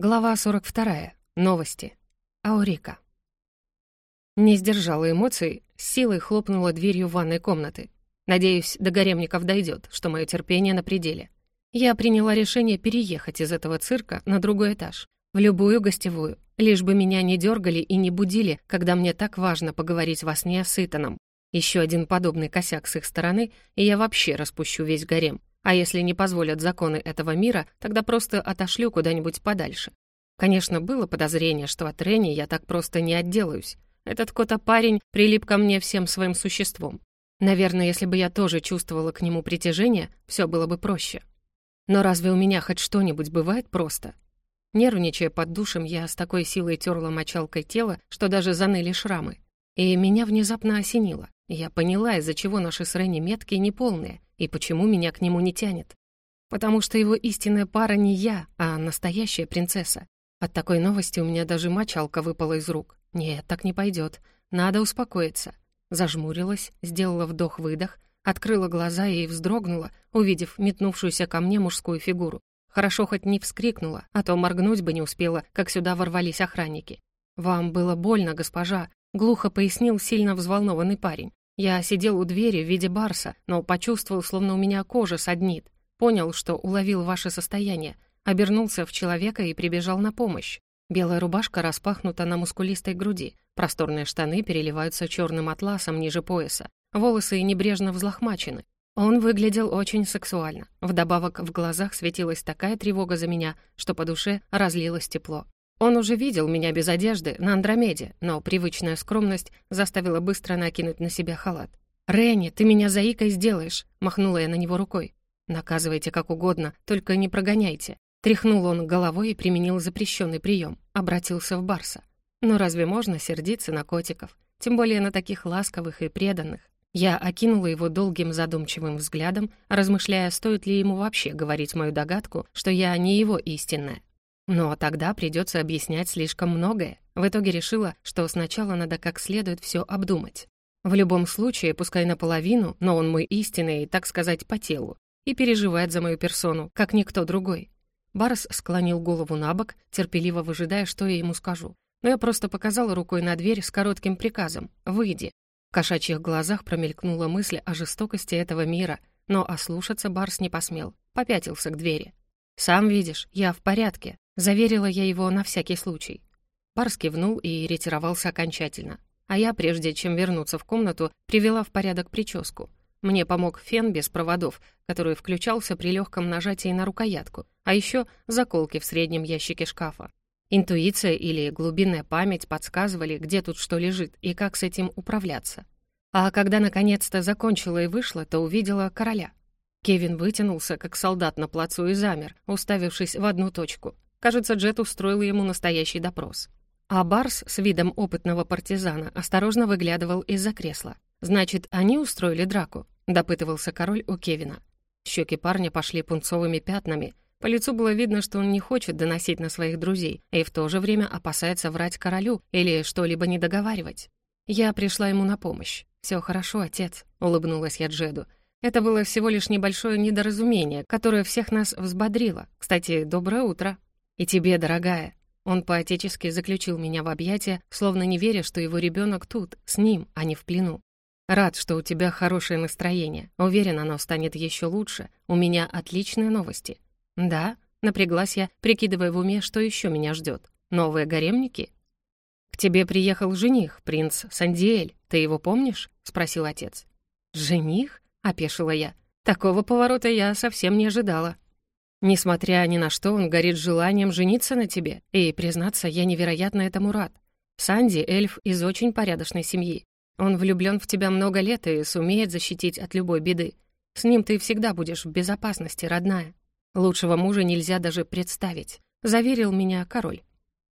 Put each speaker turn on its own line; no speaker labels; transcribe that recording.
Глава 42. Новости. Аурика. Не сдержала эмоций, с силой хлопнула дверью ванной комнаты. Надеюсь, до гаремников дойдет, что мое терпение на пределе. Я приняла решение переехать из этого цирка на другой этаж, в любую гостевую, лишь бы меня не дергали и не будили, когда мне так важно поговорить во сне с Итаном. Еще один подобный косяк с их стороны, и я вообще распущу весь гарем. А если не позволят законы этого мира, тогда просто отошлю куда-нибудь подальше. Конечно, было подозрение, что от Ренни я так просто не отделаюсь. Этот кота-парень прилип ко мне всем своим существом. Наверное, если бы я тоже чувствовала к нему притяжение, все было бы проще. Но разве у меня хоть что-нибудь бывает просто? Нервничая под душем, я с такой силой терла мочалкой тело, что даже заныли шрамы. И меня внезапно осенило. Я поняла, из-за чего наши с Ренни метки неполные, и почему меня к нему не тянет. Потому что его истинная пара не я, а настоящая принцесса. От такой новости у меня даже мочалка выпала из рук. Нет, так не пойдет. Надо успокоиться. Зажмурилась, сделала вдох-выдох, открыла глаза и вздрогнула, увидев метнувшуюся ко мне мужскую фигуру. Хорошо хоть не вскрикнула, а то моргнуть бы не успела, как сюда ворвались охранники. «Вам было больно, госпожа», — глухо пояснил сильно взволнованный парень. Я сидел у двери в виде барса, но почувствовал, словно у меня кожа саднит. Понял, что уловил ваше состояние, обернулся в человека и прибежал на помощь. Белая рубашка распахнута на мускулистой груди, просторные штаны переливаются черным атласом ниже пояса, волосы небрежно взлохмачены. Он выглядел очень сексуально. Вдобавок в глазах светилась такая тревога за меня, что по душе разлилось тепло. Он уже видел меня без одежды на Андромеде, но привычная скромность заставила быстро накинуть на себя халат. «Ренни, ты меня заикой сделаешь!» — махнула я на него рукой. «Наказывайте как угодно, только не прогоняйте». Тряхнул он головой и применил запрещенный прием, обратился в Барса. «Но разве можно сердиться на котиков? Тем более на таких ласковых и преданных?» Я окинула его долгим задумчивым взглядом, размышляя, стоит ли ему вообще говорить мою догадку, что я не его истинная. Но тогда придется объяснять слишком многое. В итоге решила, что сначала надо как следует все обдумать. В любом случае, пускай наполовину, но он мой истинный, так сказать, по телу, и переживает за мою персону, как никто другой. Барс склонил голову на бок, терпеливо выжидая, что я ему скажу. Но я просто показала рукой на дверь с коротким приказом «Выйди». В кошачьих глазах промелькнула мысль о жестокости этого мира, но ослушаться Барс не посмел, попятился к двери. «Сам видишь, я в порядке», Заверила я его на всякий случай. Парс кивнул и ретировался окончательно. А я, прежде чем вернуться в комнату, привела в порядок прическу. Мне помог фен без проводов, который включался при легком нажатии на рукоятку, а еще заколки в среднем ящике шкафа. Интуиция или глубинная память подсказывали, где тут что лежит и как с этим управляться. А когда наконец-то закончила и вышла, то увидела короля. Кевин вытянулся, как солдат на плацу, и замер, уставившись в одну точку — Кажется, Джет устроил ему настоящий допрос. А Барс с видом опытного партизана осторожно выглядывал из-за кресла. «Значит, они устроили драку?» — допытывался король у Кевина. Щеки парня пошли пунцовыми пятнами. По лицу было видно, что он не хочет доносить на своих друзей и в то же время опасается врать королю или что-либо не договаривать. Я пришла ему на помощь. «Все хорошо, отец», — улыбнулась я Джеду. Это было всего лишь небольшое недоразумение, которое всех нас взбодрило. Кстати, доброе утро. «И тебе, дорогая». Он поотечески заключил меня в объятия, словно не веря, что его ребенок тут, с ним, а не в плену. «Рад, что у тебя хорошее настроение. Уверен, оно станет еще лучше. У меня отличные новости». «Да?» — напряглась я, прикидывая в уме, что еще меня ждет. «Новые гаремники?» «К тебе приехал жених, принц Сандиэль. Ты его помнишь?» — спросил отец. «Жених?» — опешила я. «Такого поворота я совсем не ожидала». Несмотря ни на что, он горит желанием жениться на тебе, и, признаться, я невероятно этому рад. Санди — эльф из очень порядочной семьи. Он влюблен в тебя много лет и сумеет защитить от любой беды. С ним ты всегда будешь в безопасности, родная. Лучшего мужа нельзя даже представить», — заверил меня король.